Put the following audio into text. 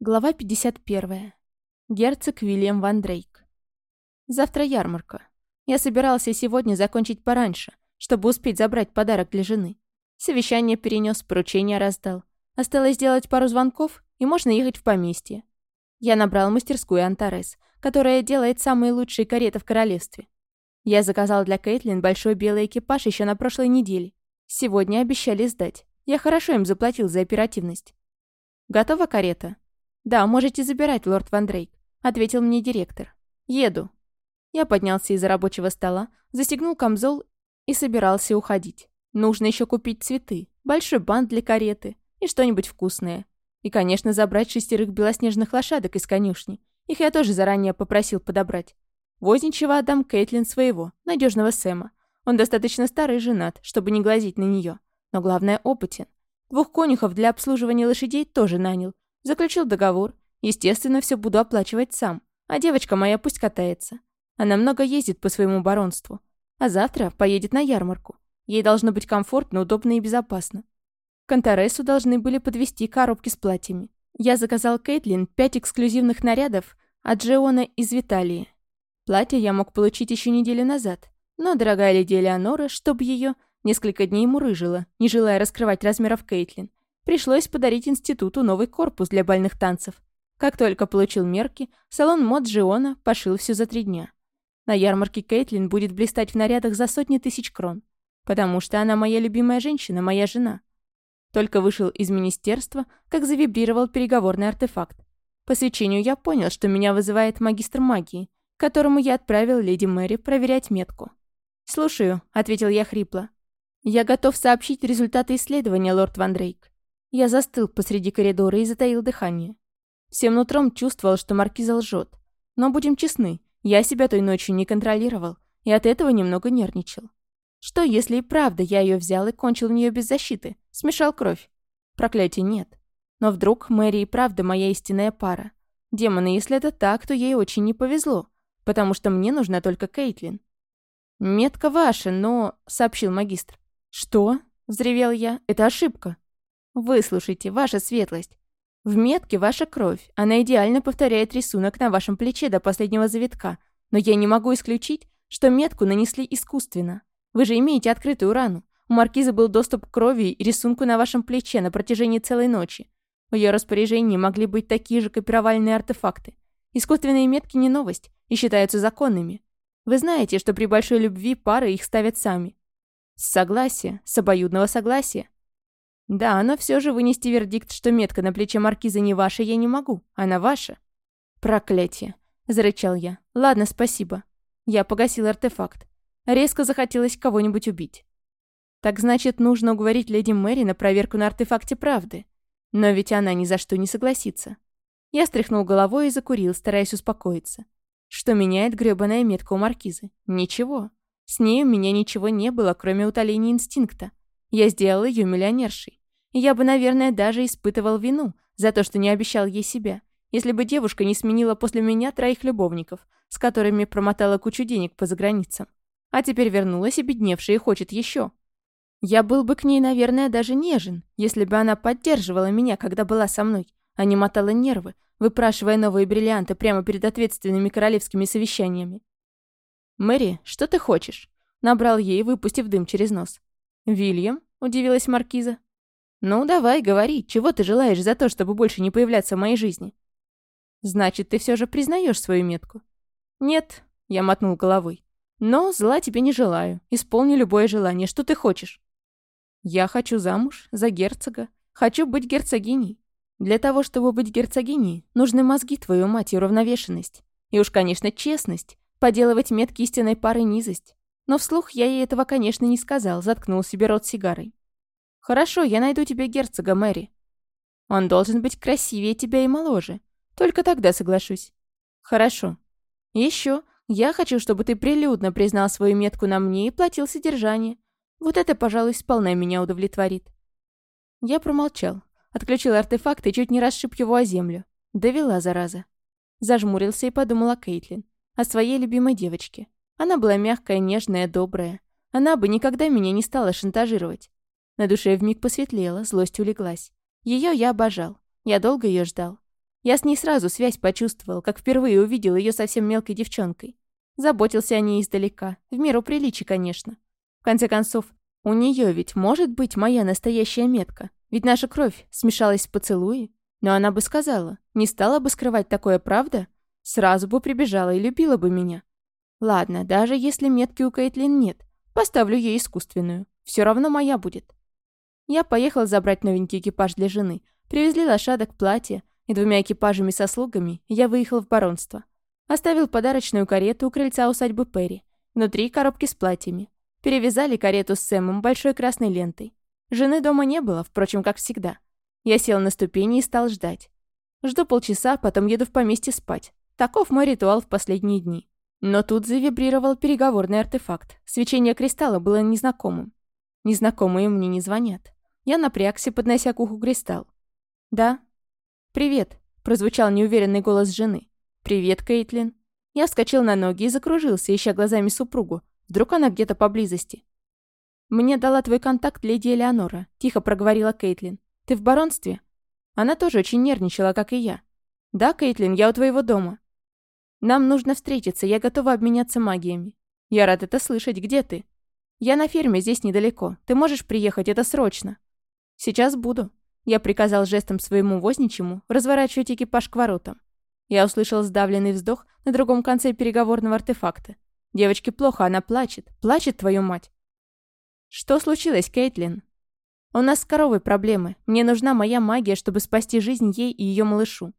Глава 51. Герцог Вильям Ван Дрейк. Завтра ярмарка. Я собирался сегодня закончить пораньше, чтобы успеть забрать подарок для жены. Совещание перенес, поручение раздал. Осталось сделать пару звонков, и можно ехать в поместье. Я набрал мастерскую Антарес, которая делает самые лучшие кареты в королевстве. Я заказал для Кейтлин большой белый экипаж еще на прошлой неделе. Сегодня обещали сдать. Я хорошо им заплатил за оперативность. Готова карета? «Да, можете забирать, лорд Ван Дрейк», — ответил мне директор. «Еду». Я поднялся из-за рабочего стола, застегнул камзол и собирался уходить. Нужно еще купить цветы, большой бант для кареты и что-нибудь вкусное. И, конечно, забрать шестерых белоснежных лошадок из конюшни. Их я тоже заранее попросил подобрать. Возничего отдам Кейтлин своего, надежного Сэма. Он достаточно старый и женат, чтобы не глазить на нее. Но главное, опытен. Двух конюхов для обслуживания лошадей тоже нанял, Заключил договор. Естественно, все буду оплачивать сам. А девочка моя пусть катается. Она много ездит по своему баронству. А завтра поедет на ярмарку. Ей должно быть комфортно, удобно и безопасно. К Антаресу должны были подвести коробки с платьями. Я заказал Кейтлин пять эксклюзивных нарядов от Джеона из Виталии. Платье я мог получить еще неделю назад, но дорогая леди Элеонора, чтобы ее несколько дней мурыжила, не желая раскрывать размеров Кейтлин, Пришлось подарить институту новый корпус для бальных танцев. Как только получил мерки, салон мод Джиона пошил все за три дня. На ярмарке Кейтлин будет блистать в нарядах за сотни тысяч крон. Потому что она моя любимая женщина, моя жена. Только вышел из министерства, как завибрировал переговорный артефакт. По свечению я понял, что меня вызывает магистр магии, которому я отправил леди Мэри проверять метку. «Слушаю», — ответил я хрипло. «Я готов сообщить результаты исследования, лорд Ван Дрейк. Я застыл посреди коридора и затаил дыхание. Всем нутром чувствовал, что маркиза лжет. Но будем честны, я себя той ночью не контролировал, и от этого немного нервничал. Что, если и правда я ее взял и кончил в нее без защиты? Смешал кровь? Проклятия нет. Но вдруг Мэри и правда моя истинная пара. Демоны, если это так, то ей очень не повезло, потому что мне нужна только Кейтлин. «Метка ваша, но...» — сообщил магистр. «Что?» — взревел я. «Это ошибка». Выслушайте, ваша светлость. В метке ваша кровь. Она идеально повторяет рисунок на вашем плече до последнего завитка. Но я не могу исключить, что метку нанесли искусственно. Вы же имеете открытую рану. У маркиза был доступ к крови и рисунку на вашем плече на протяжении целой ночи. В ее распоряжении могли быть такие же копировальные артефакты. Искусственные метки не новость и считаются законными. Вы знаете, что при большой любви пары их ставят сами. С согласия, с обоюдного согласия. Да, но все же вынести вердикт, что метка на плече маркиза не ваша, я не могу. Она ваша. Проклятие. Зарычал я. Ладно, спасибо. Я погасил артефакт. Резко захотелось кого-нибудь убить. Так значит, нужно уговорить леди Мэри на проверку на артефакте правды. Но ведь она ни за что не согласится. Я стряхнул головой и закурил, стараясь успокоиться. Что меняет грёбаная метка у маркизы? Ничего. С ней у меня ничего не было, кроме утоления инстинкта. Я сделал ее миллионершей. Я бы, наверное, даже испытывал вину за то, что не обещал ей себя, если бы девушка не сменила после меня троих любовников, с которыми промотала кучу денег по заграницам. А теперь вернулась и бедневшая и хочет еще. Я был бы к ней, наверное, даже нежен, если бы она поддерживала меня, когда была со мной, а не мотала нервы, выпрашивая новые бриллианты прямо перед ответственными королевскими совещаниями. «Мэри, что ты хочешь?» Набрал ей, выпустив дым через нос. «Вильям?» – удивилась маркиза. «Ну, давай, говори, чего ты желаешь за то, чтобы больше не появляться в моей жизни?» «Значит, ты все же признаешь свою метку?» «Нет», — я мотнул головой. «Но зла тебе не желаю. Исполни любое желание. Что ты хочешь?» «Я хочу замуж за герцога. Хочу быть герцогиней. Для того, чтобы быть герцогиней, нужны мозги, твою мать, и уравновешенность. И уж, конечно, честность. Поделывать метки истинной пары низость. Но вслух я ей этого, конечно, не сказал, заткнул себе рот сигарой. «Хорошо, я найду тебе герцога, Мэри. Он должен быть красивее тебя и моложе. Только тогда соглашусь». «Хорошо. Еще я хочу, чтобы ты прилюдно признал свою метку на мне и платил содержание. Вот это, пожалуй, сполна меня удовлетворит». Я промолчал. Отключил артефакт и чуть не расшиб его о землю. Довела, зараза. Зажмурился и подумал о Кейтлин. О своей любимой девочке. Она была мягкая, нежная, добрая. Она бы никогда меня не стала шантажировать. На душе вмиг посветлело, злость улеглась. Ее я обожал. Я долго ее ждал. Я с ней сразу связь почувствовал, как впервые увидел ее совсем мелкой девчонкой. Заботился о ней издалека, в меру приличий, конечно. В конце концов, у нее ведь может быть моя настоящая метка, ведь наша кровь смешалась с поцелуи. Но она бы сказала, не стала бы скрывать такое, правда? Сразу бы прибежала и любила бы меня. Ладно, даже если метки у Кейтлин нет, поставлю ей искусственную. Все равно моя будет. Я поехал забрать новенький экипаж для жены. Привезли лошадок, платье, и двумя экипажами со слугами я выехал в баронство. Оставил подарочную карету у крыльца усадьбы Перри. Внутри коробки с платьями. Перевязали карету с Сэмом большой красной лентой. Жены дома не было, впрочем, как всегда. Я сел на ступени и стал ждать. Жду полчаса, потом еду в поместье спать. Таков мой ритуал в последние дни. Но тут завибрировал переговорный артефакт. Свечение кристалла было незнакомым. Незнакомые мне не звонят. Я напрягся, поднося к уху кристалл. «Да». «Привет», — прозвучал неуверенный голос жены. «Привет, Кейтлин». Я вскочил на ноги и закружился, ища глазами супругу. Вдруг она где-то поблизости. «Мне дала твой контакт леди Элеонора», — тихо проговорила Кейтлин. «Ты в баронстве?» Она тоже очень нервничала, как и я. «Да, Кейтлин, я у твоего дома». «Нам нужно встретиться, я готова обменяться магиями». «Я рад это слышать. Где ты?» «Я на ферме, здесь недалеко. Ты можешь приехать, это срочно». «Сейчас буду». Я приказал жестом своему возничему разворачивать экипаж к воротам. Я услышал сдавленный вздох на другом конце переговорного артефакта. Девочке плохо, она плачет. Плачет твою мать. Что случилось, Кейтлин? У нас с коровой проблемы. Мне нужна моя магия, чтобы спасти жизнь ей и ее малышу.